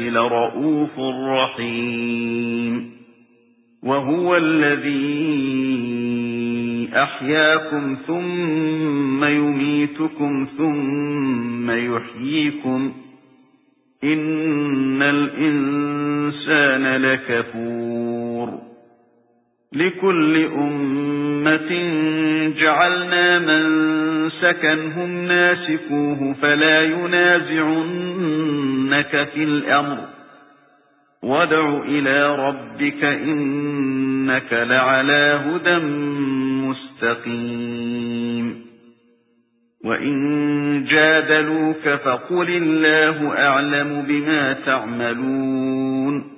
لَرَءُوفٌ رَحِيمٌ وَهُوَ الَّذِي أَحْيَاكُمْ ثُمَّ يُمِيتُكُمْ ثُمَّ يُحْيِيكُمْ إِنَّ الْإِنسَانَ لَكَفُورٌ لِكُلِّ أُمَّةٍ جَعَلْنَا مَن سكنهم ناسكوه فلا ينازعنك في الأمر. وادع إلى ربك إنك لعلى هدى مستقيم. وإن جادلوك فقل الله أعلم بما تعملون.